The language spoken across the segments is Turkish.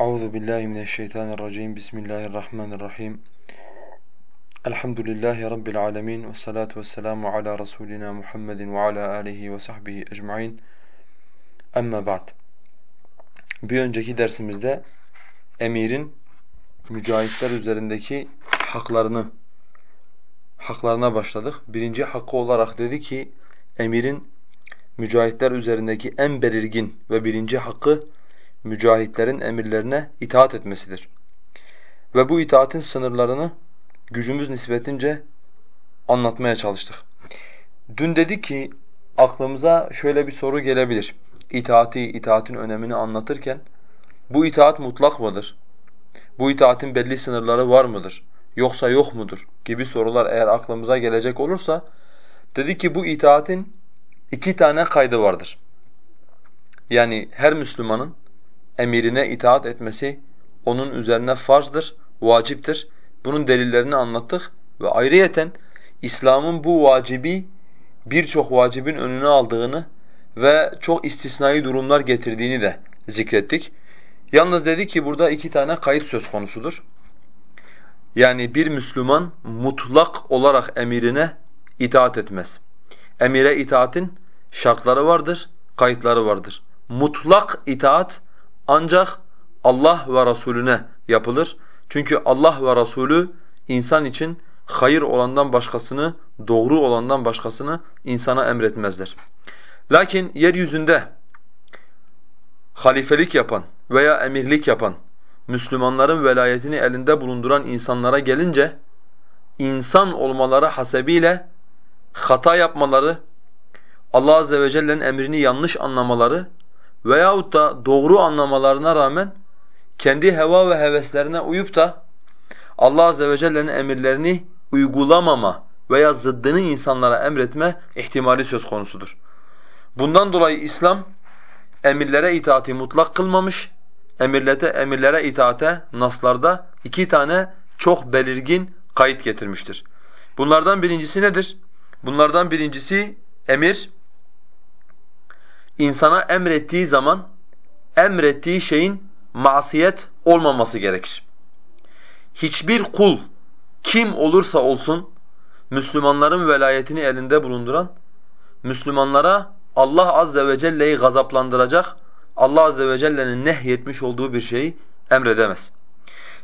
Euzu billahi mineşşeytanirracim. Bismillahirrahmanirrahim. Elhamdülillahi rabbil alamin ve salatu vesselamu ala rasulina Muhammedin ve ala alihi ve sahbihi ecmaîn. Amma ba'd. Bir önceki dersimizde emirin mücahitler üzerindeki haklarını haklarına başladık. Birinci hakkı olarak dedi ki emirin mücahitler üzerindeki en belirgin ve birinci hakkı mücahitlerin emirlerine itaat etmesidir. Ve bu itaatin sınırlarını gücümüz nispetince anlatmaya çalıştık. Dün dedik ki aklımıza şöyle bir soru gelebilir. İtaati, itaatin önemini anlatırken bu itaat mutlak mıdır? Bu itaatin belli sınırları var mıdır? Yoksa yok mudur? gibi sorular eğer aklımıza gelecek olursa dedi ki bu itaatin iki tane kaydı vardır. Yani her Müslümanın emirine itaat etmesi onun üzerine farzdır, vaciptir. Bunun delillerini anlattık ve ayrıyeten İslam'ın bu vacibi birçok vacibin önüne aldığını ve çok istisnai durumlar getirdiğini de zikrettik. Yalnız dedi ki burada iki tane kayıt söz konusudur. Yani bir Müslüman mutlak olarak emirine itaat etmez. Emire itaatin şartları vardır, kayıtları vardır. Mutlak itaat ancak Allah ve Resulüne yapılır. Çünkü Allah ve Resulü insan için hayır olandan başkasını, doğru olandan başkasını insana emretmezler. Lakin yeryüzünde halifelik yapan veya emirlik yapan, Müslümanların velayetini elinde bulunduran insanlara gelince, insan olmaları hasebiyle hata yapmaları, Allah Azze ve Celle'nin emrini yanlış anlamaları veyahut da doğru anlamalarına rağmen kendi heva ve heveslerine uyup da Allah Azze ve Celle'nin emirlerini uygulamama veya zıddını insanlara emretme ihtimali söz konusudur. Bundan dolayı İslam emirlere itaati mutlak kılmamış, emirlete, emirlere itaate naslarda iki tane çok belirgin kayıt getirmiştir. Bunlardan birincisi nedir? Bunlardan birincisi emir insana emrettiği zaman emrettiği şeyin masiyet olmaması gerekir. Hiçbir kul kim olursa olsun Müslümanların velayetini elinde bulunduran Müslümanlara Allah azze ve celle'yi gazaplandıracak Allah azze ve celle'nin nehyetmiş olduğu bir şeyi emredemez.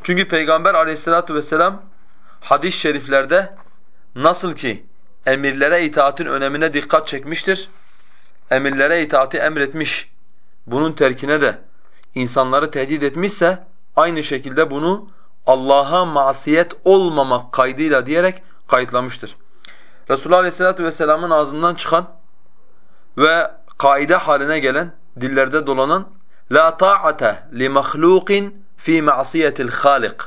Çünkü Peygamber aleyhissalatu vesselam hadis-i şeriflerde nasıl ki emirlere itaatin önemine dikkat çekmiştir emirlere itaati emretmiş, bunun terkine de insanları tehdit etmişse aynı şekilde bunu Allah'a masiyet olmamak kaydıyla diyerek kayıtlamıştır. Resulullah Aleyhisselatü Vesselam'ın ağzından çıkan ve kaide haline gelen, dillerde dolanan la ta'ate li mahlukin fi ma'siyetil halik.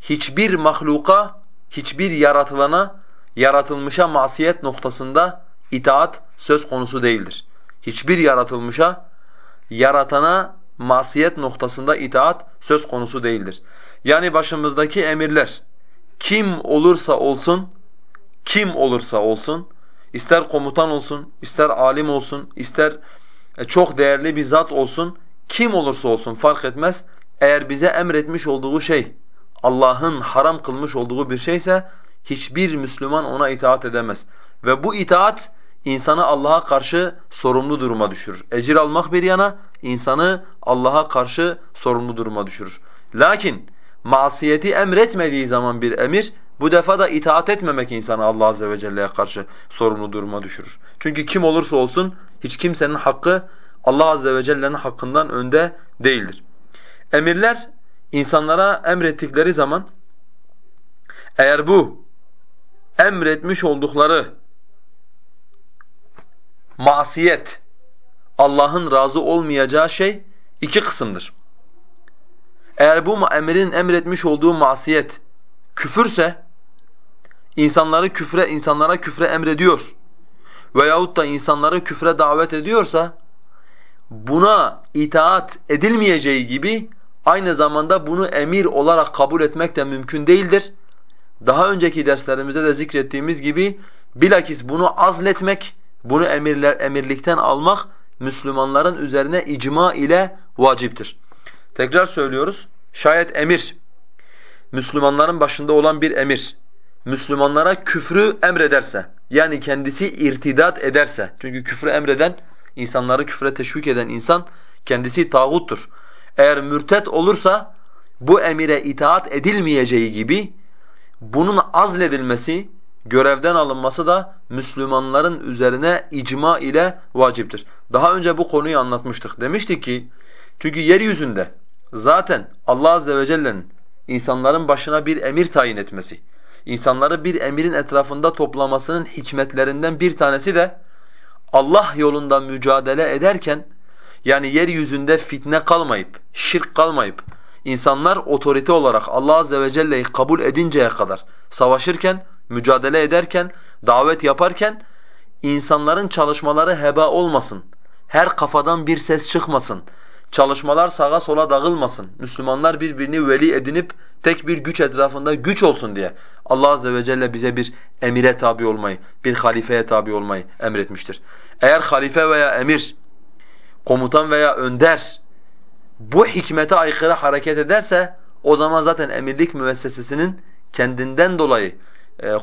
Hiçbir mahluka, hiçbir yaratılana, yaratılmışa masiyet noktasında itaat söz konusu değildir hiçbir yaratılmışa, yaratana masiyet noktasında itaat söz konusu değildir. Yani başımızdaki emirler kim olursa olsun, kim olursa olsun, ister komutan olsun, ister alim olsun, ister e, çok değerli bir zat olsun, kim olursa olsun fark etmez. Eğer bize emretmiş olduğu şey Allah'ın haram kılmış olduğu bir şeyse hiçbir Müslüman ona itaat edemez. Ve bu itaat insanı Allah'a karşı sorumlu duruma düşürür. Ecir almak bir yana insanı Allah'a karşı sorumlu duruma düşürür. Lakin masiyeti emretmediği zaman bir emir bu defa da itaat etmemek insanı Allah azze ve celle'ye karşı sorumlu duruma düşürür. Çünkü kim olursa olsun hiç kimsenin hakkı Allah azze ve celle'nin hakkından önde değildir. Emirler insanlara emrettikleri zaman eğer bu emretmiş oldukları masiyet, Allah'ın razı olmayacağı şey iki kısımdır. Eğer bu emrin emretmiş olduğu masiyet küfürse, insanları küfre, insanlara küfre emrediyor veyahut da insanları küfre davet ediyorsa, buna itaat edilmeyeceği gibi aynı zamanda bunu emir olarak kabul etmek de mümkün değildir. Daha önceki derslerimizde de zikrettiğimiz gibi bilakis bunu azletmek bunu emirler emirlikten almak Müslümanların üzerine icma ile vaciptir. Tekrar söylüyoruz. Şayet emir, Müslümanların başında olan bir emir, Müslümanlara küfrü emrederse, yani kendisi irtidat ederse, çünkü küfrü emreden, insanları küfre teşvik eden insan kendisi tağuttur. Eğer mürtet olursa bu emire itaat edilmeyeceği gibi bunun azledilmesi, görevden alınması da Müslümanların üzerine icma ile vaciptir. Daha önce bu konuyu anlatmıştık. Demiştik ki çünkü yeryüzünde zaten Allah azze ve celle'nin insanların başına bir emir tayin etmesi, insanları bir emirin etrafında toplamasının hikmetlerinden bir tanesi de Allah yolunda mücadele ederken yani yeryüzünde fitne kalmayıp, şirk kalmayıp insanlar otorite olarak Allah azze ve celle'yi kabul edinceye kadar savaşırken, mücadele ederken, davet yaparken insanların çalışmaları heba olmasın. Her kafadan bir ses çıkmasın. Çalışmalar sağa sola dağılmasın. Müslümanlar birbirini veli edinip tek bir güç etrafında güç olsun diye Allah azze ve celle bize bir emire tabi olmayı, bir halifeye tabi olmayı emretmiştir. Eğer halife veya emir, komutan veya önder bu hikmete aykırı hareket ederse o zaman zaten emirlik müessesesinin kendinden dolayı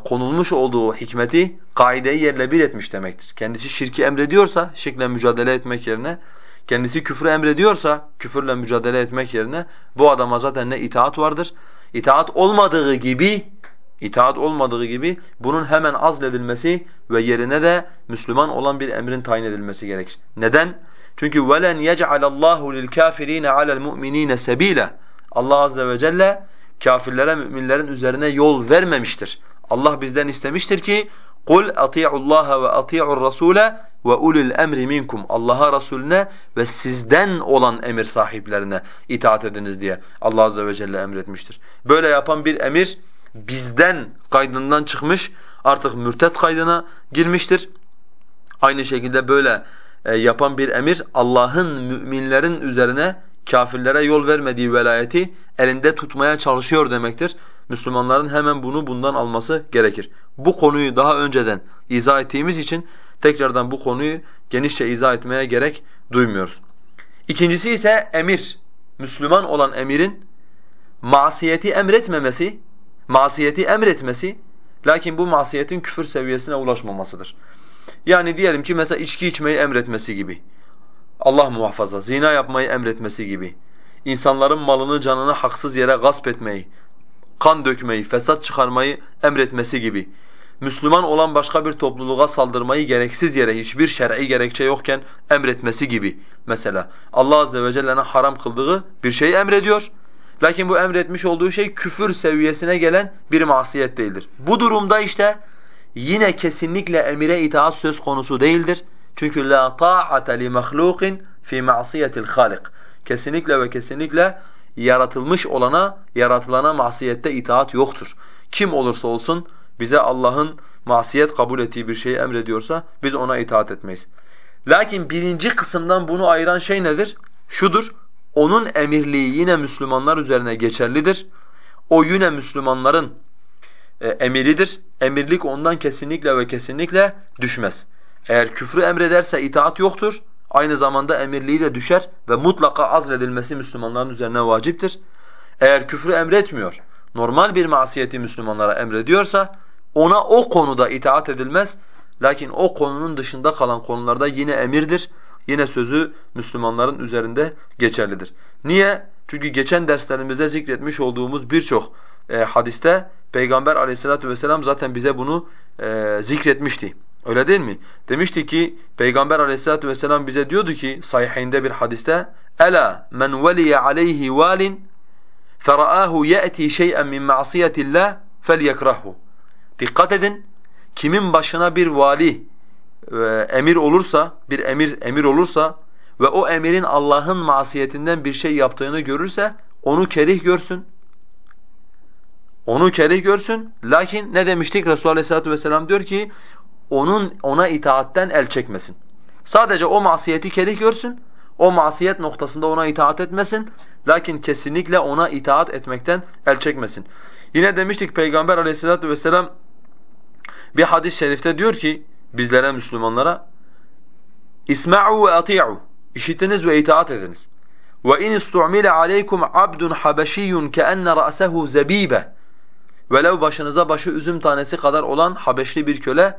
konulmuş olduğu hikmeti, kaideyi yerle bir etmiş demektir. Kendisi şirki emrediyorsa, şirkle mücadele etmek yerine, kendisi küfrü emrediyorsa, küfürle mücadele etmek yerine bu adama zaten ne itaat vardır. İtaat olmadığı gibi, itaat olmadığı gibi bunun hemen azledilmesi ve yerine de Müslüman olan bir emrin tayin edilmesi gerekir. Neden? Çünkü وَلَنْ يَجْعَلَ اللّٰهُ لِلْكَافِر۪ينَ عَلَى الْمُؤْمِن۪ينَ سَب۪يلًا Allah azze ve celle kafirlere, müminlerin üzerine yol vermemiştir. Allah bizden istemiştir ki قُلْ اَطِيعُ اللّٰهَ وَاَطِيعُ الرَّسُولَ وَاُولِ الْاَمْرِ مِنْكُمْ Allah'a, Resulüne ve sizden olan emir sahiplerine itaat ediniz diye Allah azze ve celle emretmiştir. Böyle yapan bir emir bizden kaydından çıkmış, artık mürtet kaydına girmiştir. Aynı şekilde böyle e, yapan bir emir Allah'ın müminlerin üzerine kafirlere yol vermediği velayeti elinde tutmaya çalışıyor demektir. Müslümanların hemen bunu bundan alması gerekir. Bu konuyu daha önceden izah ettiğimiz için tekrardan bu konuyu genişçe izah etmeye gerek duymuyoruz. İkincisi ise emir. Müslüman olan emirin masiyeti emretmemesi, masiyeti emretmesi lakin bu masiyetin küfür seviyesine ulaşmamasıdır. Yani diyelim ki mesela içki içmeyi emretmesi gibi. Allah muhafaza, zina yapmayı emretmesi gibi. İnsanların malını, canını haksız yere gasp etmeyi, kan dökmeyi, fesat çıkarmayı emretmesi gibi. Müslüman olan başka bir topluluğa saldırmayı gereksiz yere hiçbir şer'i gerekçe yokken emretmesi gibi mesela. Allah azze ve celle'nin haram kıldığı bir şeyi emrediyor. Lakin bu emretmiş olduğu şey küfür seviyesine gelen bir masiyet değildir. Bu durumda işte yine kesinlikle emire itaat söz konusu değildir. Çünkü la ta'ate li mahlukin fi ma'siyetil halik. Kesinlikle ve kesinlikle yaratılmış olana, yaratılana masiyette itaat yoktur. Kim olursa olsun bize Allah'ın masiyet kabul ettiği bir şeyi emrediyorsa biz ona itaat etmeyiz. Lakin birinci kısımdan bunu ayıran şey nedir? Şudur, onun emirliği yine Müslümanlar üzerine geçerlidir. O yine Müslümanların e, emiridir. Emirlik ondan kesinlikle ve kesinlikle düşmez. Eğer küfrü emrederse itaat yoktur. Aynı zamanda emirliği de düşer ve mutlaka azledilmesi Müslümanların üzerine vaciptir. Eğer küfrü emretmiyor, normal bir masiyeti Müslümanlara emrediyorsa ona o konuda itaat edilmez. Lakin o konunun dışında kalan konularda yine emirdir. Yine sözü Müslümanların üzerinde geçerlidir. Niye? Çünkü geçen derslerimizde zikretmiş olduğumuz birçok e, hadiste Peygamber aleyhissalatu vesselam zaten bize bunu e, zikretmişti. Öyle değil mi? Demişti ki Peygamber aleyhissalatu vesselam bize diyordu ki sahihinde bir hadiste Ela men veliye aleyhi valin feraahu ya'ti şey'en min ma'siyetillah felyekrahu. Dikkat edin. Kimin başına bir vali e, emir olursa, bir emir emir olursa ve o emirin Allah'ın masiyetinden bir şey yaptığını görürse onu kerih görsün. Onu kerih görsün. Lakin ne demiştik? Resulullah Aleyhisselatü Vesselam diyor ki onun ona itaatten el çekmesin. Sadece o masiyeti kerih görsün, o masiyet noktasında ona itaat etmesin. Lakin kesinlikle ona itaat etmekten el çekmesin. Yine demiştik Peygamber aleyhissalatu vesselam bir hadis-i şerifte diyor ki bizlere Müslümanlara İsma'u ve ati'u işitiniz ve itaat ediniz. Ve in istu'mile aleykum abdun habeşiyyun keenne ra'sehu zebibe Velev başınıza başı üzüm tanesi kadar olan Habeşli bir köle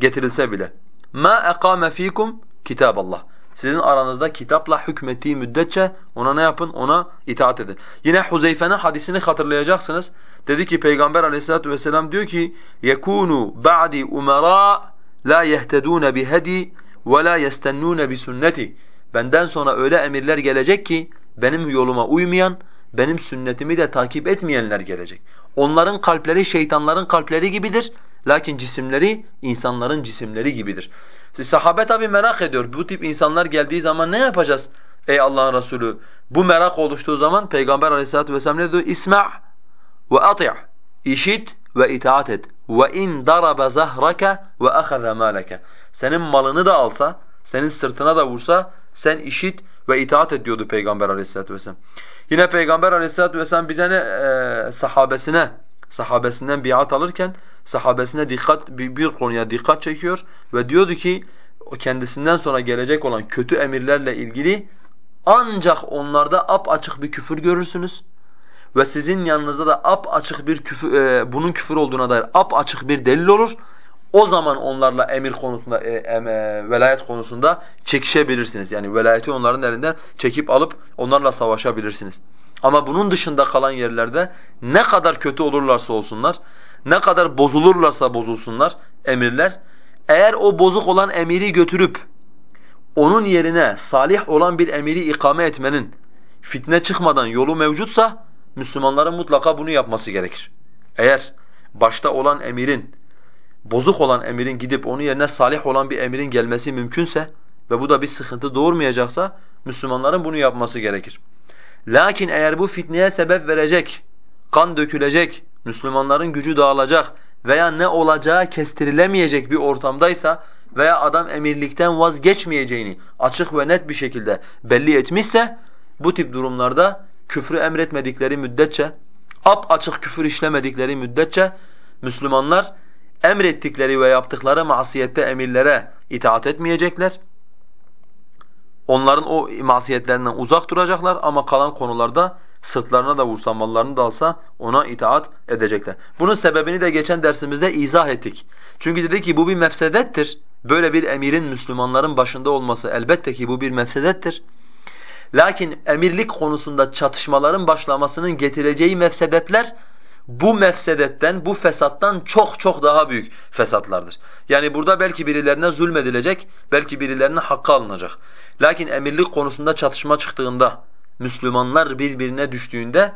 getirilse bile. مَا اَقَامَ ف۪يكُمْ kitab Allah. Sizin aranızda kitapla hükmettiği müddetçe ona ne yapın? Ona itaat edin. Yine Huzeyfe'nin hadisini hatırlayacaksınız. Dedi ki Peygamber aleyhissalatu vesselam diyor ki يَكُونُ بَعْدِ اُمَرَاء لَا يَهْتَدُونَ بِهَدِي وَلَا يَسْتَنُّونَ بِسُنَّتِي Benden sonra öyle emirler gelecek ki benim yoluma uymayan, benim sünnetimi de takip etmeyenler gelecek. Onların kalpleri şeytanların kalpleri gibidir. Lakin cisimleri insanların cisimleri gibidir. Siz sahabe tabi merak ediyor. Bu tip insanlar geldiği zaman ne yapacağız? Ey Allah'ın Resulü. Bu merak oluştuğu zaman Peygamber aleyhissalatu vesselam ne diyor? İsma' ve ati' İşit ve itaat et. Ve in daraba zahraka ve ahaza malaka. Senin malını da alsa, senin sırtına da vursa sen işit ve itaat et diyordu Peygamber aleyhissalatu vesselam. Yine Peygamber aleyhissalatu vesselam bize ne e, sahabesine, sahabesinden biat alırken sahabesine dikkat bir, bir konuya dikkat çekiyor ve diyordu ki kendisinden sonra gelecek olan kötü emirlerle ilgili ancak onlarda ap açık bir küfür görürsünüz ve sizin yanınızda da ap açık bir küfür e, bunun küfür olduğuna dair ap açık bir delil olur. O zaman onlarla emir konusunda e, e, velayet konusunda çekişebilirsiniz. Yani velayeti onların elinden çekip alıp onlarla savaşabilirsiniz. Ama bunun dışında kalan yerlerde ne kadar kötü olurlarsa olsunlar, ne kadar bozulurlarsa bozulsunlar emirler, eğer o bozuk olan emiri götürüp onun yerine salih olan bir emiri ikame etmenin fitne çıkmadan yolu mevcutsa Müslümanların mutlaka bunu yapması gerekir. Eğer başta olan emirin, bozuk olan emirin gidip onun yerine salih olan bir emirin gelmesi mümkünse ve bu da bir sıkıntı doğurmayacaksa Müslümanların bunu yapması gerekir. Lakin eğer bu fitneye sebep verecek, kan dökülecek, Müslümanların gücü dağılacak veya ne olacağı kestirilemeyecek bir ortamdaysa veya adam emirlikten vazgeçmeyeceğini açık ve net bir şekilde belli etmişse bu tip durumlarda küfrü emretmedikleri müddetçe, ap açık küfür işlemedikleri müddetçe Müslümanlar emrettikleri ve yaptıkları masiyette emirlere itaat etmeyecekler. Onların o masiyetlerinden uzak duracaklar ama kalan konularda sırtlarına da vursa, mallarını da alsa ona itaat edecekler. Bunun sebebini de geçen dersimizde izah ettik. Çünkü dedi ki bu bir mefsedettir. Böyle bir emirin Müslümanların başında olması elbette ki bu bir mefsedettir. Lakin emirlik konusunda çatışmaların başlamasının getireceği mefsedetler bu mefsedetten, bu fesattan çok çok daha büyük fesatlardır. Yani burada belki birilerine zulmedilecek, belki birilerine hakkı alınacak. Lakin emirlik konusunda çatışma çıktığında, Müslümanlar birbirine düştüğünde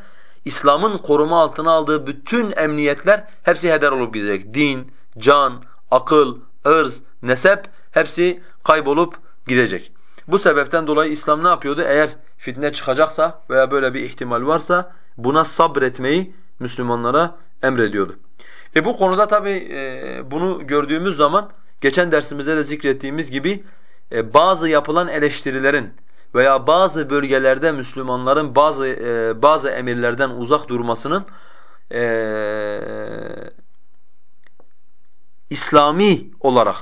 İslam'ın koruma altına aldığı bütün emniyetler hepsi heder olup gidecek. Din, can, akıl, ırz, nesep hepsi kaybolup gidecek. Bu sebepten dolayı İslam ne yapıyordu? Eğer fitne çıkacaksa veya böyle bir ihtimal varsa buna sabretmeyi Müslümanlara emrediyordu. E bu konuda tabi e, bunu gördüğümüz zaman geçen dersimizde de zikrettiğimiz gibi e, bazı yapılan eleştirilerin veya bazı bölgelerde Müslümanların bazı e, bazı emirlerden uzak durmasının e, İslami olarak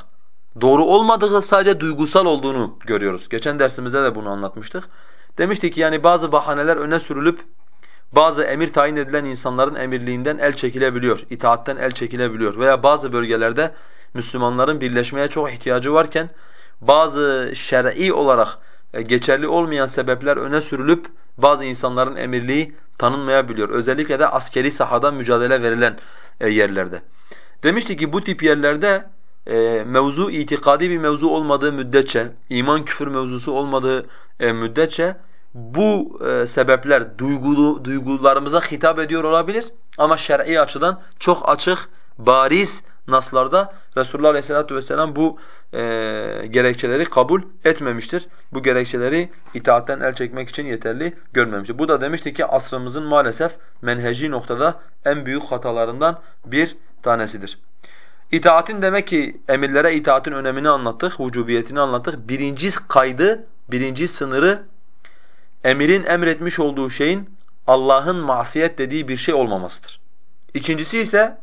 doğru olmadığı sadece duygusal olduğunu görüyoruz. Geçen dersimizde de bunu anlatmıştık. Demiştik ki yani bazı bahaneler öne sürülüp bazı emir tayin edilen insanların emirliğinden el çekilebiliyor, itaatten el çekilebiliyor veya bazı bölgelerde Müslümanların birleşmeye çok ihtiyacı varken bazı şer'i olarak geçerli olmayan sebepler öne sürülüp bazı insanların emirliği tanınmayabiliyor. Özellikle de askeri sahada mücadele verilen e, yerlerde. Demiştik ki bu tip yerlerde e, mevzu itikadi bir mevzu olmadığı müddetçe, iman küfür mevzusu olmadığı müddetçe bu sebepler duygulu, duygularımıza hitap ediyor olabilir ama şer'i açıdan çok açık, bariz naslarda Resulullah Aleyhisselatü Vesselam bu e, gerekçeleri kabul etmemiştir. Bu gerekçeleri itaatten el çekmek için yeterli görmemiştir. Bu da demişti ki asrımızın maalesef menheci noktada en büyük hatalarından bir tanesidir. İtaatin demek ki emirlere itaatin önemini anlattık, vücubiyetini anlattık. Birinci kaydı, birinci sınırı emirin emretmiş olduğu şeyin Allah'ın masiyet dediği bir şey olmamasıdır. İkincisi ise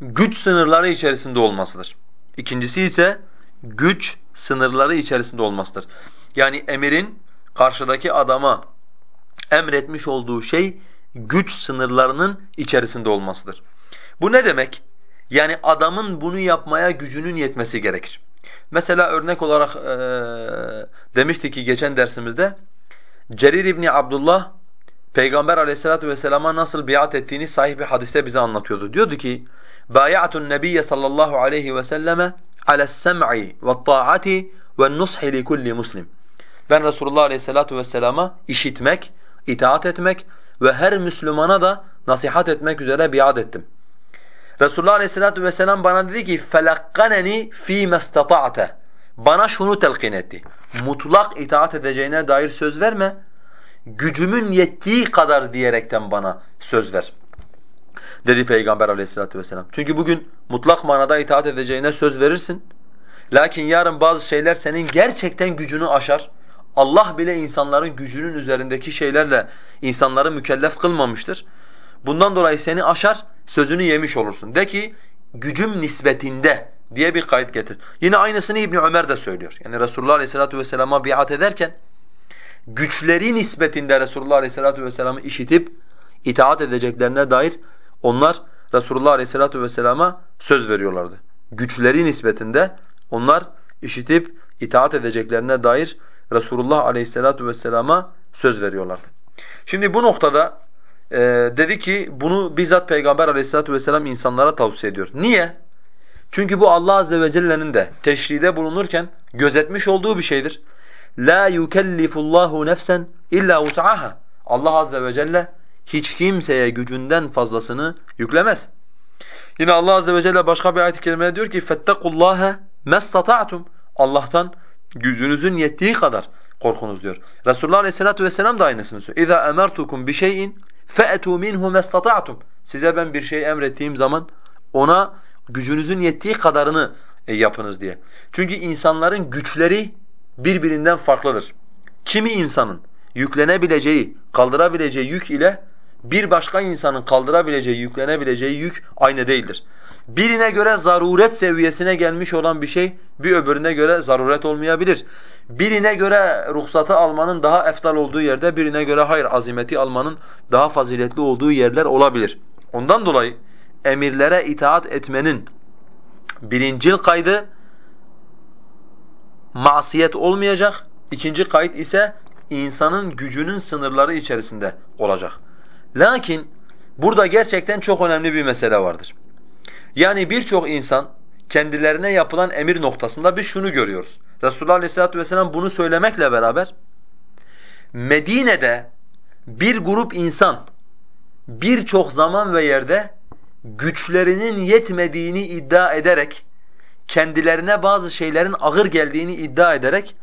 güç sınırları içerisinde olmasıdır. İkincisi ise güç sınırları içerisinde olmasıdır. Yani emirin karşıdaki adama emretmiş olduğu şey güç sınırlarının içerisinde olmasıdır. Bu ne demek? Yani adamın bunu yapmaya gücünün yetmesi gerekir. Mesela örnek olarak e, demiştik ki geçen dersimizde Cerir İbni Abdullah Peygamber aleyhissalatu vesselama nasıl biat ettiğini sahih bir hadiste bize anlatıyordu. Diyordu ki bay'atun nebiyye sallallahu aleyhi ve selleme ales sem'i ve ta'ati ve nushi li kulli muslim. Ben Resulullah aleyhissalatu vesselama işitmek, itaat etmek ve her Müslümana da nasihat etmek üzere biat ettim. Resulullah aleyhissalatu vesselam bana dedi ki felakkaneni fi mastata'te. Bana şunu telkin etti. Mutlak itaat edeceğine dair söz verme. Gücümün yettiği kadar diyerekten bana söz ver. Dedi Peygamber Aleyhisselatü vesselam. Çünkü bugün mutlak manada itaat edeceğine söz verirsin. Lakin yarın bazı şeyler senin gerçekten gücünü aşar. Allah bile insanların gücünün üzerindeki şeylerle insanları mükellef kılmamıştır. Bundan dolayı seni aşar, sözünü yemiş olursun. De ki gücüm nisbetinde diye bir kayıt getir. Yine aynısını İbn Ömer de söylüyor. Yani Resulullah Aleyhissalatu vesselam'a biat ederken güçleri nispetinde Resulullah Aleyhissalatu vesselam'ı işitip itaat edeceklerine dair onlar Resulullah Aleyhissalatu vesselama söz veriyorlardı. Güçleri nispetinde onlar işitip itaat edeceklerine dair Resulullah Aleyhissalatu vesselama söz veriyorlardı. Şimdi bu noktada e, dedi ki bunu bizzat Peygamber aleyhissalatu vesselam insanlara tavsiye ediyor. Niye? Çünkü bu Allah azze ve celle'nin de teşride bulunurken gözetmiş olduğu bir şeydir. La yukellifullahu nefsen illa vus'aha. Allah azze ve celle hiç kimseye gücünden fazlasını yüklemez. Yine Allah azze ve celle başka bir ayet-i kerimede diyor ki fettekullaha mastata'tum. Allah'tan gücünüzün yettiği kadar korkunuz diyor. Resulullah Aleyhissalatu vesselam da aynısını söylüyor. İza emertukum bi şey'in فَأَتُوا مِنْهُ مَسْتَطَعْتُمْ Size ben bir şey emrettiğim zaman ona gücünüzün yettiği kadarını e, yapınız diye. Çünkü insanların güçleri birbirinden farklıdır. Kimi insanın yüklenebileceği, kaldırabileceği yük ile bir başka insanın kaldırabileceği, yüklenebileceği yük aynı değildir. Birine göre zaruret seviyesine gelmiş olan bir şey bir öbürüne göre zaruret olmayabilir. Birine göre ruhsatı almanın daha eftal olduğu yerde birine göre hayır azimeti almanın daha faziletli olduğu yerler olabilir. Ondan dolayı emirlere itaat etmenin birincil kaydı masiyet olmayacak. İkinci kayıt ise insanın gücünün sınırları içerisinde olacak. Lakin burada gerçekten çok önemli bir mesele vardır. Yani birçok insan kendilerine yapılan emir noktasında biz şunu görüyoruz. Resulullah Aleyhisselatü Vesselam bunu söylemekle beraber Medine'de bir grup insan birçok zaman ve yerde güçlerinin yetmediğini iddia ederek kendilerine bazı şeylerin ağır geldiğini iddia ederek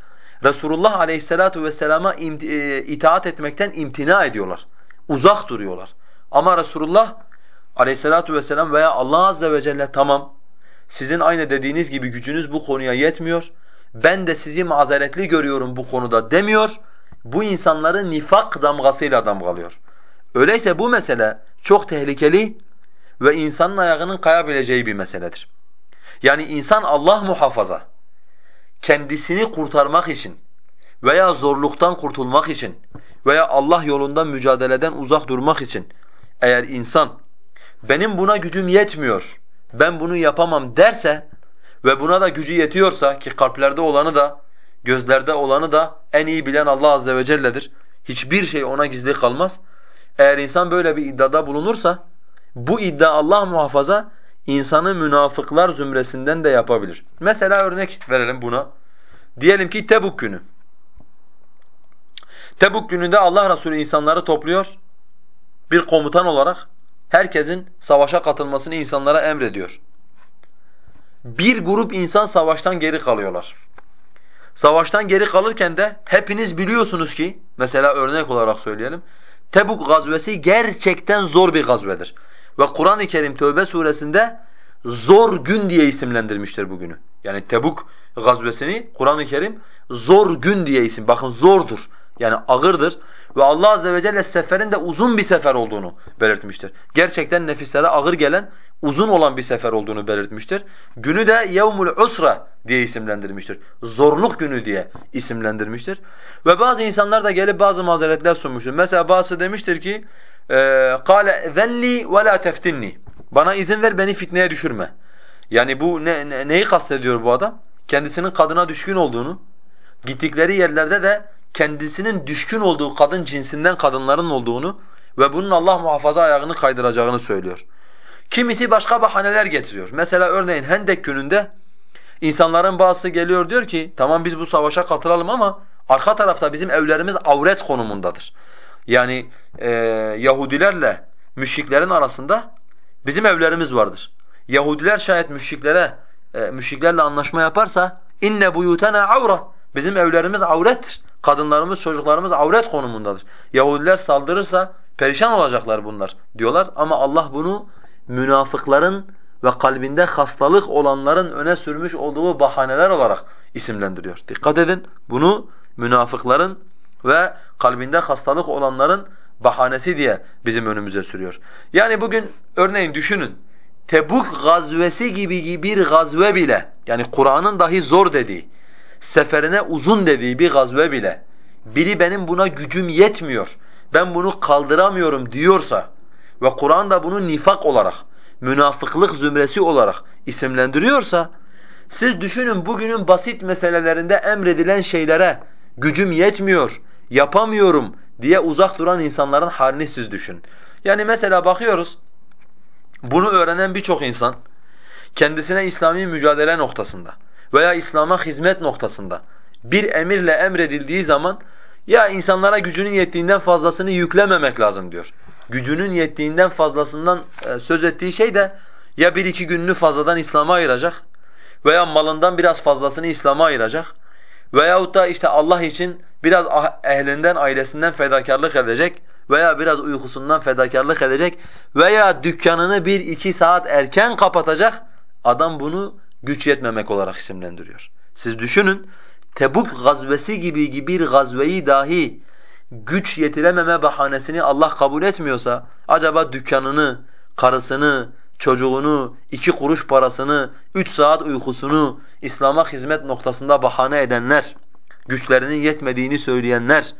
Resulullah Aleyhisselatü Vesselam'a e, itaat etmekten imtina ediyorlar. Uzak duruyorlar. Ama Resulullah Aleyhisselatü Vesselam veya Allah Azze ve Celle tamam sizin aynı dediğiniz gibi gücünüz bu konuya yetmiyor. Ben de sizi mazeretli görüyorum bu konuda demiyor. Bu insanları nifak damgasıyla damgalıyor. Öyleyse bu mesele çok tehlikeli ve insanın ayağının kayabileceği bir meseledir. Yani insan Allah muhafaza kendisini kurtarmak için veya zorluktan kurtulmak için veya Allah yolunda mücadeleden uzak durmak için eğer insan benim buna gücüm yetmiyor ben bunu yapamam derse ve buna da gücü yetiyorsa ki kalplerde olanı da gözlerde olanı da en iyi bilen Allah azze ve celle'dir. Hiçbir şey ona gizli kalmaz. Eğer insan böyle bir iddiada bulunursa bu iddia Allah muhafaza insanı münafıklar zümresinden de yapabilir. Mesela örnek verelim buna. Diyelim ki Tebuk günü. Tebuk gününde Allah Resulü insanları topluyor. Bir komutan olarak herkesin savaşa katılmasını insanlara emrediyor. Bir grup insan savaştan geri kalıyorlar. Savaştan geri kalırken de hepiniz biliyorsunuz ki, mesela örnek olarak söyleyelim, Tebuk gazvesi gerçekten zor bir gazvedir. Ve Kur'an-ı Kerim Tövbe suresinde zor gün diye isimlendirmiştir bugünü. Yani Tebuk gazvesini Kur'an-ı Kerim zor gün diye isim. Bakın zordur. Yani ağırdır ve Allah azze ve celle seferin de uzun bir sefer olduğunu belirtmiştir. Gerçekten nefislere ağır gelen uzun olan bir sefer olduğunu belirtmiştir. Günü de yevmul usra diye isimlendirmiştir. Zorluk günü diye isimlendirmiştir. Ve bazı insanlar da gelip bazı mazeretler sunmuştur. Mesela bazı demiştir ki قال ذنلي ولا تفتني Bana izin ver beni fitneye düşürme. Yani bu ne, ne, neyi kastediyor bu adam? Kendisinin kadına düşkün olduğunu, gittikleri yerlerde de kendisinin düşkün olduğu kadın cinsinden kadınların olduğunu ve bunun Allah muhafaza ayağını kaydıracağını söylüyor. Kimisi başka bahaneler getiriyor. Mesela örneğin Hendek gününde insanların bazısı geliyor diyor ki tamam biz bu savaşa katılalım ama arka tarafta bizim evlerimiz avret konumundadır. Yani e, Yahudilerle müşriklerin arasında bizim evlerimiz vardır. Yahudiler şayet müşriklere e, müşriklerle anlaşma yaparsa inne buyutena avra bizim evlerimiz avrettir. Kadınlarımız, çocuklarımız avret konumundadır. Yahudiler saldırırsa perişan olacaklar bunlar diyorlar ama Allah bunu münafıkların ve kalbinde hastalık olanların öne sürmüş olduğu bahaneler olarak isimlendiriyor. Dikkat edin bunu münafıkların ve kalbinde hastalık olanların bahanesi diye bizim önümüze sürüyor. Yani bugün örneğin düşünün Tebuk gazvesi gibi bir gazve bile yani Kur'an'ın dahi zor dediği, seferine uzun dediği bir gazve bile biri benim buna gücüm yetmiyor, ben bunu kaldıramıyorum diyorsa ve Kur'an da bunu nifak olarak, münafıklık zümresi olarak isimlendiriyorsa siz düşünün bugünün basit meselelerinde emredilen şeylere gücüm yetmiyor, yapamıyorum diye uzak duran insanların halini siz düşün. Yani mesela bakıyoruz bunu öğrenen birçok insan kendisine İslami mücadele noktasında veya İslam'a hizmet noktasında bir emirle emredildiği zaman ya insanlara gücünün yettiğinden fazlasını yüklememek lazım diyor. Gücünün yettiğinden fazlasından e, söz ettiği şey de ya bir iki gününü fazladan İslam'a ayıracak veya malından biraz fazlasını İslam'a ayıracak veyahut da işte Allah için biraz ah, ehlinden, ailesinden fedakarlık edecek veya biraz uykusundan fedakarlık edecek veya dükkanını bir iki saat erken kapatacak, adam bunu güç yetmemek olarak isimlendiriyor. Siz düşünün, Tebuk gazvesi gibi bir gazveyi dahi güç yetirememe bahanesini Allah kabul etmiyorsa, acaba dükkanını, karısını, çocuğunu, iki kuruş parasını, üç saat uykusunu İslam'a hizmet noktasında bahane edenler, güçlerinin yetmediğini söyleyenler,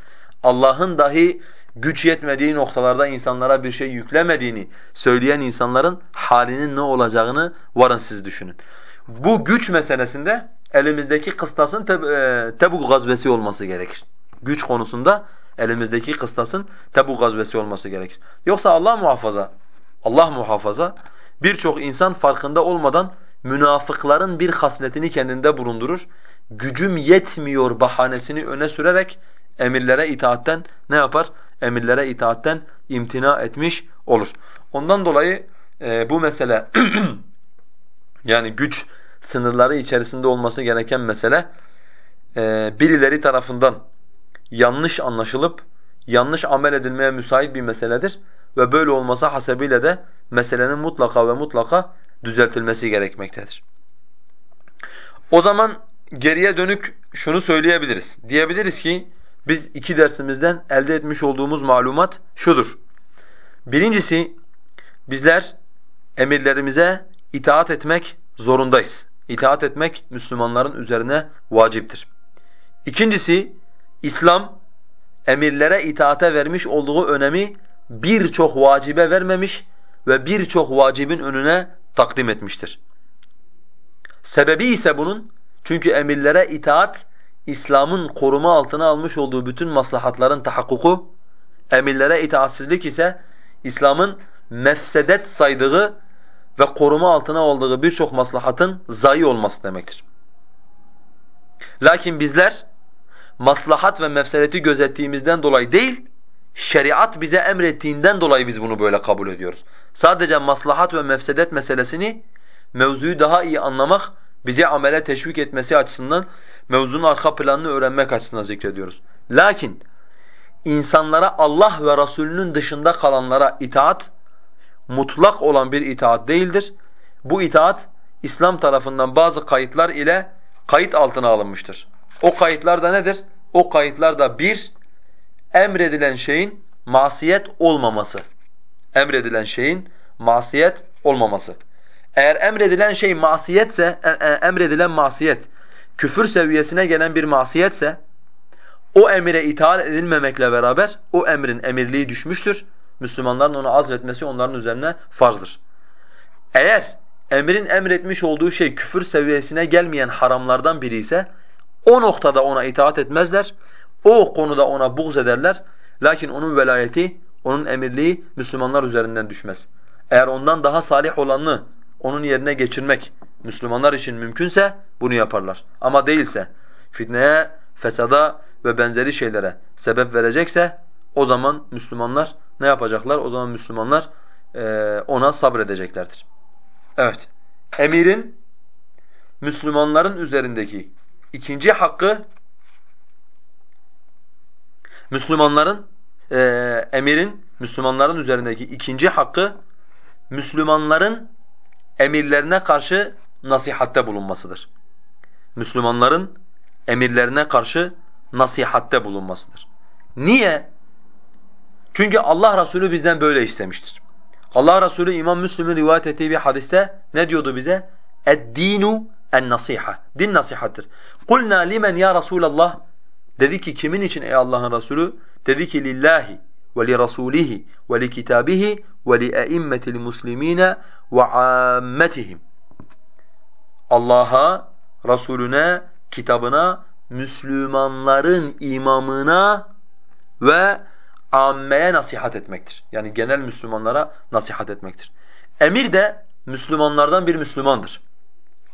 Allah'ın dahi güç yetmediği noktalarda insanlara bir şey yüklemediğini söyleyen insanların halinin ne olacağını varın siz düşünün. Bu güç meselesinde elimizdeki kıstasın Teb e, Tebuk gazvesi olması gerekir. Güç konusunda elimizdeki kıstasın Tebuk gazvesi olması gerekir. Yoksa Allah muhafaza, Allah muhafaza birçok insan farkında olmadan münafıkların bir hasletini kendinde bulundurur. Gücüm yetmiyor bahanesini öne sürerek emirlere itaatten ne yapar? Emirlere itaatten imtina etmiş olur. Ondan dolayı e, bu mesele yani güç sınırları içerisinde olması gereken mesele e, birileri tarafından yanlış anlaşılıp yanlış amel edilmeye müsait bir meseledir ve böyle olmasa hasebiyle de meselenin mutlaka ve mutlaka düzeltilmesi gerekmektedir. O zaman geriye dönük şunu söyleyebiliriz. Diyebiliriz ki biz iki dersimizden elde etmiş olduğumuz malumat şudur. Birincisi bizler emirlerimize itaat etmek zorundayız. İtaat etmek Müslümanların üzerine vaciptir. İkincisi İslam emirlere itaate vermiş olduğu önemi birçok vacibe vermemiş ve birçok vacibin önüne takdim etmiştir. Sebebi ise bunun çünkü emirlere itaat İslam'ın koruma altına almış olduğu bütün maslahatların tahakkuku, emirlere itaatsizlik ise İslam'ın mefsedet saydığı ve koruma altına aldığı birçok maslahatın zayi olması demektir. Lakin bizler maslahat ve mefsedeti gözettiğimizden dolayı değil, şeriat bize emrettiğinden dolayı biz bunu böyle kabul ediyoruz. Sadece maslahat ve mefsedet meselesini mevzuyu daha iyi anlamak, bizi amele teşvik etmesi açısından mevzunun arka planını öğrenmek açısından zikrediyoruz. Lakin insanlara Allah ve Resulünün dışında kalanlara itaat mutlak olan bir itaat değildir. Bu itaat İslam tarafından bazı kayıtlar ile kayıt altına alınmıştır. O kayıtlar da nedir? O kayıtlar da bir, emredilen şeyin masiyet olmaması. Emredilen şeyin masiyet olmaması. Eğer emredilen şey masiyetse, e, e, emredilen masiyet küfür seviyesine gelen bir masiyetse o emire itaat edilmemekle beraber o emrin emirliği düşmüştür. Müslümanların onu azletmesi onların üzerine farzdır. Eğer emrin emretmiş olduğu şey küfür seviyesine gelmeyen haramlardan biri ise o noktada ona itaat etmezler. O konuda ona buğz ederler. Lakin onun velayeti, onun emirliği Müslümanlar üzerinden düşmez. Eğer ondan daha salih olanını onun yerine geçirmek Müslümanlar için mümkünse bunu yaparlar. Ama değilse fitneye, fesada ve benzeri şeylere sebep verecekse o zaman Müslümanlar ne yapacaklar? O zaman Müslümanlar ona sabredeceklerdir. Evet. Emirin Müslümanların üzerindeki ikinci hakkı Müslümanların e, emirin Müslümanların üzerindeki ikinci hakkı Müslümanların emirlerine karşı nasihatte bulunmasıdır. Müslümanların emirlerine karşı nasihatte bulunmasıdır. Niye? Çünkü Allah Resulü bizden böyle istemiştir. Allah Resulü İmam Müslim'in rivayet ettiği bir hadiste ne diyordu bize? اَدْدِينُ النَّصِيحَةِ Din nasihattır. قُلْنَا limen ya Resulallah Dedi ki kimin için ey Allah'ın Resulü? Dedi ki lillahi ve li rasulihi ve li kitabihi ve li e'immetil muslimine ve ammetihim. Allah'a, Resulüne, kitabına, Müslümanların imamına ve ammeye nasihat etmektir. Yani genel Müslümanlara nasihat etmektir. Emir de Müslümanlardan bir Müslümandır.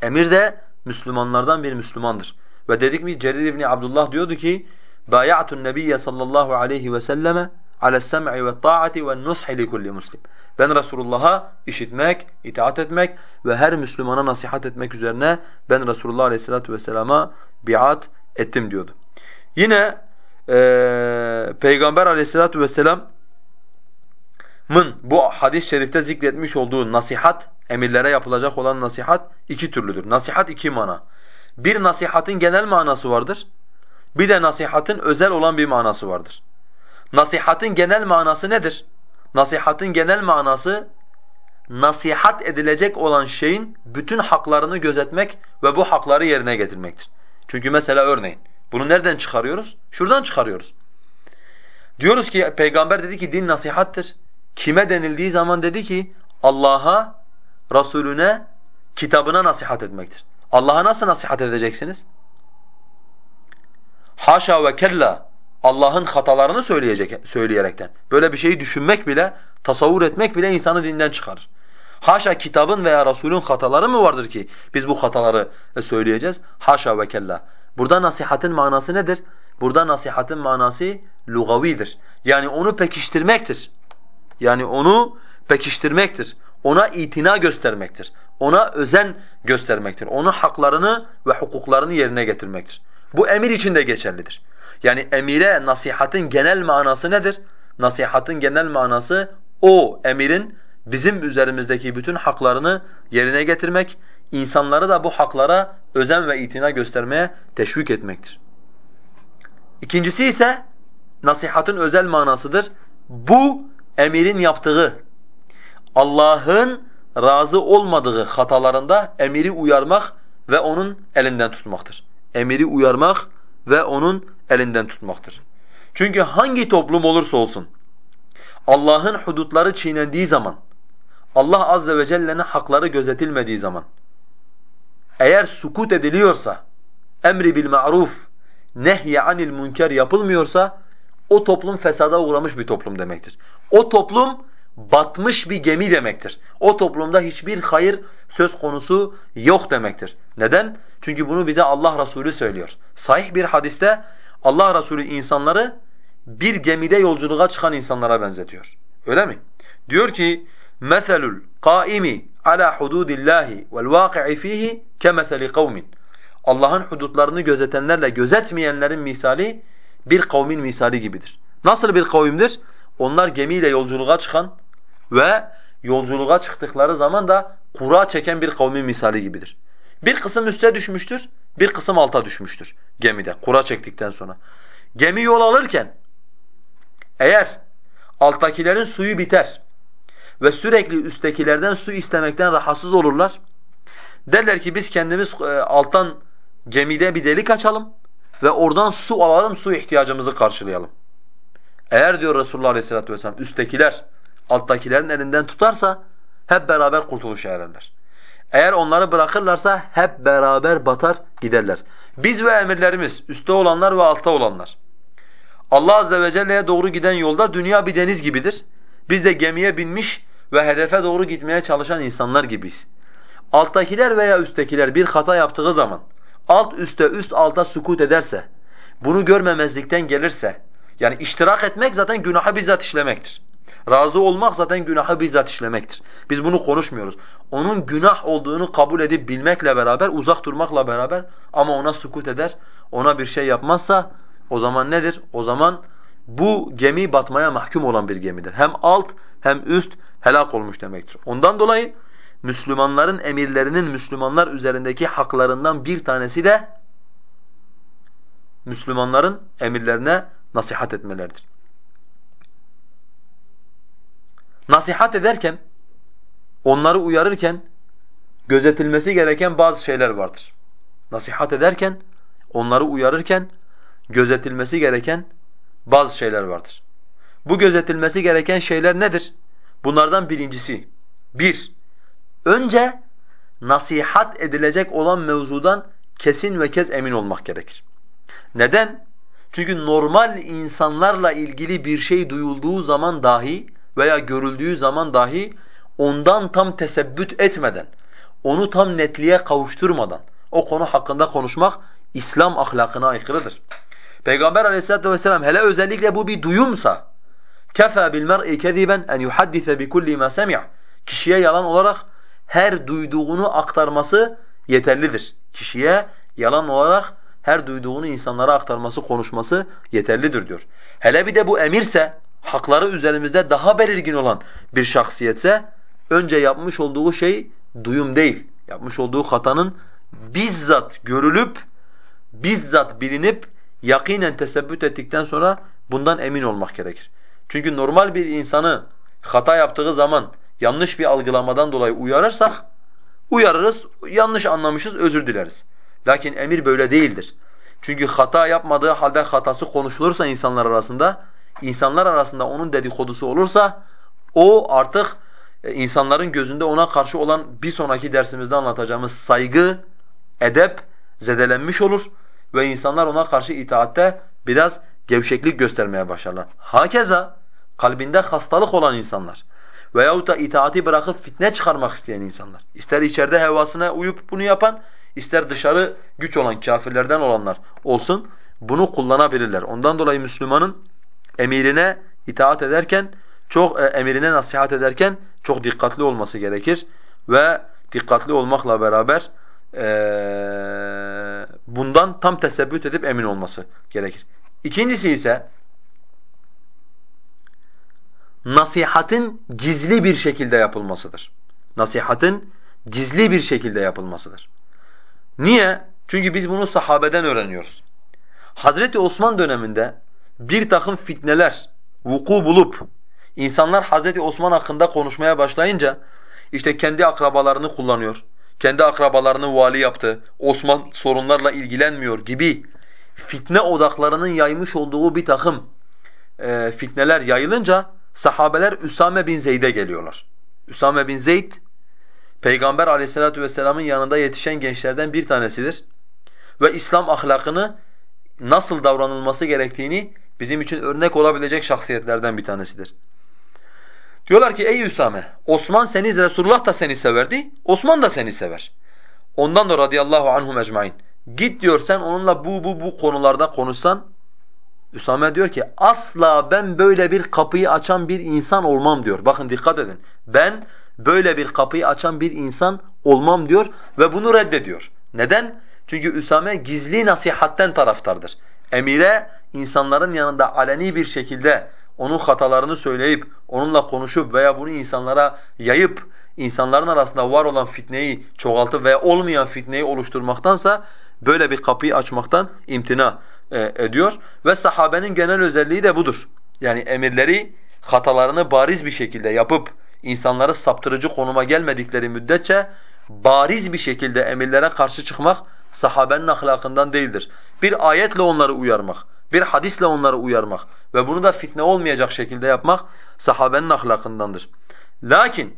Emir de Müslümanlardan bir Müslümandır. Ve dedik mi Cerir İbni Abdullah diyordu ki بايعت النبي sallallahu aleyhi ve selleme ala sem'i ve taati ve nushi li kulli muslim. Ben Resulullah'a işitmek, itaat etmek ve her Müslümana nasihat etmek üzerine ben Resulullah aleyhissalatu vesselama biat ettim diyordu. Yine e, Peygamber aleyhissalatu vesselam'ın bu hadis-i şerifte zikretmiş olduğu nasihat, emirlere yapılacak olan nasihat iki türlüdür. Nasihat iki mana. Bir nasihatın genel manası vardır. Bir de nasihatın özel olan bir manası vardır. Nasihatın genel manası nedir? Nasihatın genel manası nasihat edilecek olan şeyin bütün haklarını gözetmek ve bu hakları yerine getirmektir. Çünkü mesela örneğin bunu nereden çıkarıyoruz? Şuradan çıkarıyoruz. Diyoruz ki peygamber dedi ki din nasihattır. Kime denildiği zaman dedi ki Allah'a, Resulüne, kitabına nasihat etmektir. Allah'a nasıl nasihat edeceksiniz? Haşa ve kella Allah'ın hatalarını söyleyecek söyleyerekten. Böyle bir şeyi düşünmek bile, tasavvur etmek bile insanı dinden çıkarır. Haşa kitabın veya Resulün hataları mı vardır ki biz bu hataları söyleyeceğiz? Haşa ve kella. Burada nasihatin manası nedir? Burada nasihatin manası lugavidir. Yani onu pekiştirmektir. Yani onu pekiştirmektir. Ona itina göstermektir. Ona özen göstermektir. Onun haklarını ve hukuklarını yerine getirmektir. Bu emir için de geçerlidir. Yani emire nasihatin genel manası nedir? Nasihatin genel manası o emirin bizim üzerimizdeki bütün haklarını yerine getirmek, insanları da bu haklara özen ve itina göstermeye teşvik etmektir. İkincisi ise nasihatın özel manasıdır. Bu emirin yaptığı Allah'ın razı olmadığı hatalarında emiri uyarmak ve onun elinden tutmaktır. Emiri uyarmak ve onun elinden tutmaktır. Çünkü hangi toplum olursa olsun Allah'ın hudutları çiğnendiği zaman, Allah azze ve celle'nin hakları gözetilmediği zaman eğer sukut ediliyorsa, emri bil ma'ruf, nehye anil münker yapılmıyorsa o toplum fesada uğramış bir toplum demektir. O toplum batmış bir gemi demektir. O toplumda hiçbir hayır söz konusu yok demektir. Neden? Çünkü bunu bize Allah Resulü söylüyor. Sahih bir hadiste Allah Resulü insanları bir gemide yolculuğa çıkan insanlara benzetiyor. Öyle mi? Diyor ki: "Meselul qaimi ala hududillahi vel vaqi'i fihi kemeseli kavmin." Allah'ın hudutlarını gözetenlerle gözetmeyenlerin misali bir kavmin misali gibidir. Nasıl bir kavimdir? Onlar gemiyle yolculuğa çıkan ve yolculuğa çıktıkları zaman da kura çeken bir kavmin misali gibidir. Bir kısım üste düşmüştür, bir kısım alta düşmüştür gemide kura çektikten sonra. Gemi yol alırken eğer alttakilerin suyu biter ve sürekli üsttekilerden su istemekten rahatsız olurlar. Derler ki biz kendimiz e, alttan gemide bir delik açalım ve oradan su alalım, su ihtiyacımızı karşılayalım. Eğer diyor Resulullah Aleyhisselatü Vesselam üsttekiler alttakilerin elinden tutarsa hep beraber kurtuluşa ererler. Eğer onları bırakırlarsa hep beraber batar giderler. Biz ve emirlerimiz, üstte olanlar ve altta olanlar. Allah azze ve celle'ye doğru giden yolda dünya bir deniz gibidir. Biz de gemiye binmiş ve hedefe doğru gitmeye çalışan insanlar gibiyiz. Alttakiler veya üsttekiler bir hata yaptığı zaman alt üste üst alta sukut ederse, bunu görmemezlikten gelirse, yani iştirak etmek zaten günahı bizzat işlemektir. Razı olmak zaten günahı bizzat işlemektir. Biz bunu konuşmuyoruz. Onun günah olduğunu kabul edip bilmekle beraber, uzak durmakla beraber ama ona sukut eder, ona bir şey yapmazsa o zaman nedir? O zaman bu gemi batmaya mahkum olan bir gemidir. Hem alt hem üst helak olmuş demektir. Ondan dolayı Müslümanların emirlerinin Müslümanlar üzerindeki haklarından bir tanesi de Müslümanların emirlerine nasihat etmeleridir. Nasihat ederken, onları uyarırken gözetilmesi gereken bazı şeyler vardır. Nasihat ederken, onları uyarırken gözetilmesi gereken bazı şeyler vardır. Bu gözetilmesi gereken şeyler nedir? Bunlardan birincisi, bir, Önce nasihat edilecek olan mevzudan kesin ve kez emin olmak gerekir. Neden? Çünkü normal insanlarla ilgili bir şey duyulduğu zaman dahi veya görüldüğü zaman dahi ondan tam tesebbüt etmeden, onu tam netliğe kavuşturmadan o konu hakkında konuşmak İslam ahlakına aykırıdır. Peygamber aleyhissalatu vesselam hele özellikle bu bir duyumsa kefa bil mer'i kediben en yuhaddise bi kulli ma semi'a. Kişiye yalan olarak her duyduğunu aktarması yeterlidir. Kişiye yalan olarak her duyduğunu insanlara aktarması, konuşması yeterlidir diyor. Hele bir de bu emirse, hakları üzerimizde daha belirgin olan bir şahsiyetse önce yapmış olduğu şey duyum değil. Yapmış olduğu hatanın bizzat görülüp, bizzat bilinip, yakinen tesebbüt ettikten sonra bundan emin olmak gerekir. Çünkü normal bir insanı hata yaptığı zaman yanlış bir algılamadan dolayı uyarırsak, uyarırız, yanlış anlamışız, özür dileriz. Lakin emir böyle değildir. Çünkü hata yapmadığı halde hatası konuşulursa insanlar arasında, insanlar arasında onun dedikodusu olursa, o artık e, insanların gözünde ona karşı olan bir sonraki dersimizde anlatacağımız saygı, edep zedelenmiş olur ve insanlar ona karşı itaatte biraz gevşeklik göstermeye başlarlar. Hakeza kalbinde hastalık olan insanlar veyahut da itaati bırakıp fitne çıkarmak isteyen insanlar, ister içeride hevasına uyup bunu yapan, ister dışarı güç olan kafirlerden olanlar olsun, bunu kullanabilirler. Ondan dolayı Müslümanın emirine itaat ederken, çok e, emirine nasihat ederken çok dikkatli olması gerekir ve dikkatli olmakla beraber e, bundan tam tesebbüt edip emin olması gerekir. İkincisi ise nasihatin gizli bir şekilde yapılmasıdır. Nasihatin gizli bir şekilde yapılmasıdır. Niye? Çünkü biz bunu sahabeden öğreniyoruz. Hazreti Osman döneminde bir takım fitneler vuku bulup insanlar Hazreti Osman hakkında konuşmaya başlayınca işte kendi akrabalarını kullanıyor, kendi akrabalarını vali yaptı, Osman sorunlarla ilgilenmiyor gibi fitne odaklarının yaymış olduğu bir takım e, fitneler yayılınca sahabeler Üsame bin Zeyd'e geliyorlar. Üsame bin Zeyd Peygamber aleyhissalatu vesselamın yanında yetişen gençlerden bir tanesidir. Ve İslam ahlakını nasıl davranılması gerektiğini bizim için örnek olabilecek şahsiyetlerden bir tanesidir. Diyorlar ki ey Üsame, Osman seni Resulullah da seni severdi, Osman da seni sever. Ondan da radıyallahu anhum ecmaîn. Git diyor sen onunla bu bu bu konularda konuşsan Üsame diyor ki asla ben böyle bir kapıyı açan bir insan olmam diyor. Bakın dikkat edin. Ben böyle bir kapıyı açan bir insan olmam diyor ve bunu reddediyor. Neden? Çünkü Üsame gizli nasihatten taraftardır. Emire insanların yanında aleni bir şekilde onun hatalarını söyleyip onunla konuşup veya bunu insanlara yayıp insanların arasında var olan fitneyi çoğaltıp veya olmayan fitneyi oluşturmaktansa böyle bir kapıyı açmaktan imtina e, ediyor ve sahabenin genel özelliği de budur. Yani emirleri hatalarını bariz bir şekilde yapıp insanları saptırıcı konuma gelmedikleri müddetçe bariz bir şekilde emirlere karşı çıkmak sahabenin ahlakından değildir. Bir ayetle onları uyarmak, bir hadisle onları uyarmak ve bunu da fitne olmayacak şekilde yapmak sahabenin ahlakındandır. Lakin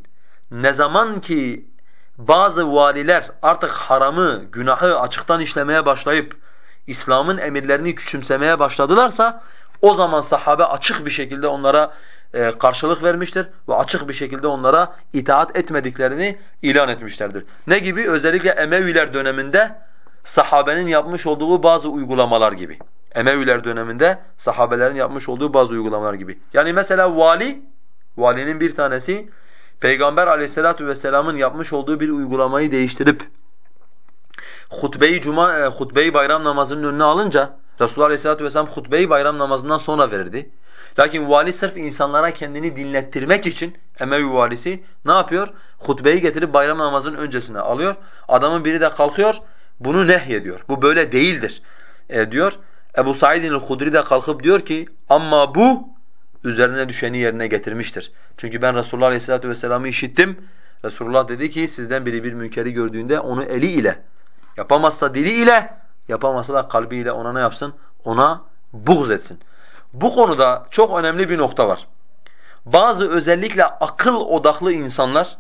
ne zaman ki bazı valiler artık haramı, günahı açıktan işlemeye başlayıp İslam'ın emirlerini küçümsemeye başladılarsa o zaman sahabe açık bir şekilde onlara e, karşılık vermiştir ve açık bir şekilde onlara itaat etmediklerini ilan etmişlerdir. Ne gibi? Özellikle Emeviler döneminde sahabenin yapmış olduğu bazı uygulamalar gibi. Emeviler döneminde sahabelerin yapmış olduğu bazı uygulamalar gibi. Yani mesela vali, valinin bir tanesi Peygamber aleyhissalatu vesselamın yapmış olduğu bir uygulamayı değiştirip hutbeyi cuma e, hutbeyi bayram namazının önüne alınca Resulullah aleyhissalatu vesselam hutbeyi bayram namazından sonra verirdi. Lakin vali sırf insanlara kendini dinlettirmek için Emevi valisi ne yapıyor? Hutbeyi getirip bayram namazının öncesine alıyor. Adamın biri de kalkıyor, bunu nehyediyor. Bu böyle değildir e, diyor. Ebu Said el-Hudri de kalkıp diyor ki ama bu üzerine düşeni yerine getirmiştir. Çünkü ben Resulullah Aleyhisselatü Vesselam'ı işittim. Resulullah dedi ki sizden biri bir münkeri gördüğünde onu eli ile, yapamazsa dili ile, yapamazsa da kalbiyle ona ne yapsın? Ona buğz etsin. Bu konuda çok önemli bir nokta var. Bazı özellikle akıl odaklı insanlar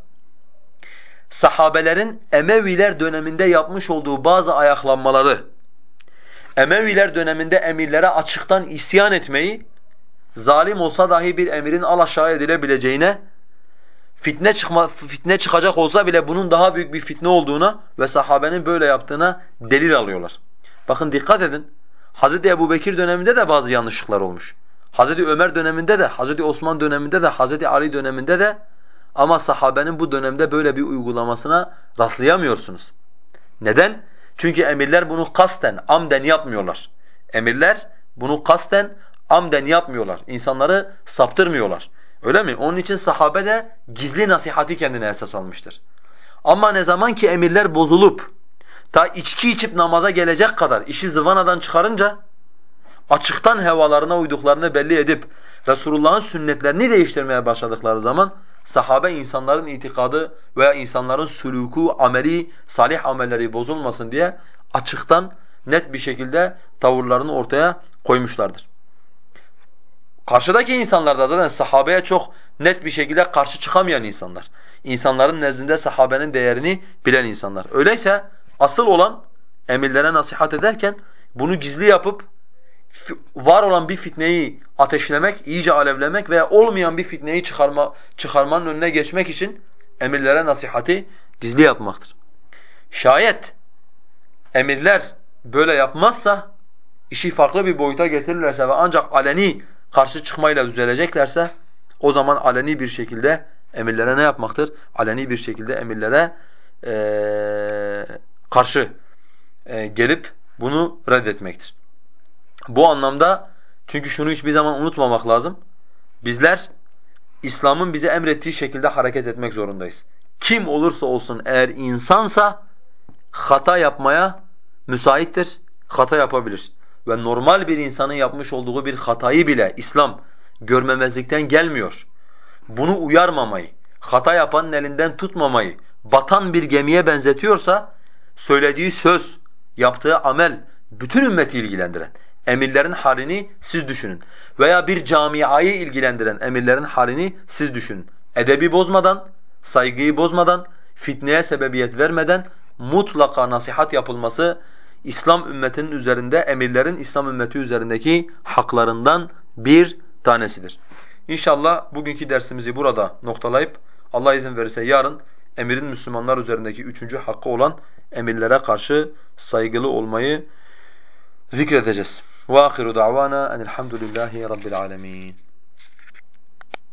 sahabelerin Emeviler döneminde yapmış olduğu bazı ayaklanmaları, Emeviler döneminde emirlere açıktan isyan etmeyi, zalim olsa dahi bir emirin alaşağı edilebileceğine, fitne çıkma fitne çıkacak olsa bile bunun daha büyük bir fitne olduğuna ve sahabenin böyle yaptığına delil alıyorlar. Bakın dikkat edin. Hz. Ebu Bekir döneminde de bazı yanlışlıklar olmuş. Hz. Ömer döneminde de, Hz. Osman döneminde de, Hz. Ali döneminde de ama sahabenin bu dönemde böyle bir uygulamasına rastlayamıyorsunuz. Neden? Çünkü emirler bunu kasten, amden yapmıyorlar. Emirler bunu kasten, amden yapmıyorlar. İnsanları saptırmıyorlar. Öyle mi? Onun için sahabe de gizli nasihati kendine esas almıştır. Ama ne zaman ki emirler bozulup ta içki içip namaza gelecek kadar işi zıvanadan çıkarınca açıktan hevalarına uyduklarını belli edip Resulullah'ın sünnetlerini değiştirmeye başladıkları zaman sahabe insanların itikadı veya insanların sülûku, ameli, salih amelleri bozulmasın diye açıktan net bir şekilde tavırlarını ortaya koymuşlardır. Karşıdaki insanlar da zaten sahabeye çok net bir şekilde karşı çıkamayan insanlar. İnsanların nezdinde sahabenin değerini bilen insanlar. Öyleyse asıl olan emirlere nasihat ederken bunu gizli yapıp var olan bir fitneyi ateşlemek, iyice alevlemek veya olmayan bir fitneyi çıkarma, çıkarmanın önüne geçmek için emirlere nasihati gizli yapmaktır. Şayet emirler böyle yapmazsa, işi farklı bir boyuta getirirlerse ve ancak aleni karşı çıkmayla düzeleceklerse o zaman aleni bir şekilde emirlere ne yapmaktır? Aleni bir şekilde emirlere ee, karşı e, gelip bunu reddetmektir. Bu anlamda çünkü şunu hiçbir zaman unutmamak lazım. Bizler İslam'ın bize emrettiği şekilde hareket etmek zorundayız. Kim olursa olsun eğer insansa hata yapmaya müsaittir, hata yapabilir. Ve normal bir insanın yapmış olduğu bir hatayı bile İslam görmemezlikten gelmiyor. Bunu uyarmamayı, hata yapanın elinden tutmamayı, batan bir gemiye benzetiyorsa söylediği söz, yaptığı amel bütün ümmeti ilgilendiren emirlerin halini siz düşünün. Veya bir camiayı ilgilendiren emirlerin halini siz düşünün. Edebi bozmadan, saygıyı bozmadan, fitneye sebebiyet vermeden mutlaka nasihat yapılması İslam ümmetinin üzerinde emirlerin İslam ümmeti üzerindeki haklarından bir tanesidir. İnşallah bugünkü dersimizi burada noktalayıp Allah izin verirse yarın emirin Müslümanlar üzerindeki üçüncü hakkı olan emirlere karşı saygılı olmayı zikredeceğiz. وآخر دعوانا أن الحمد لله رب العالمين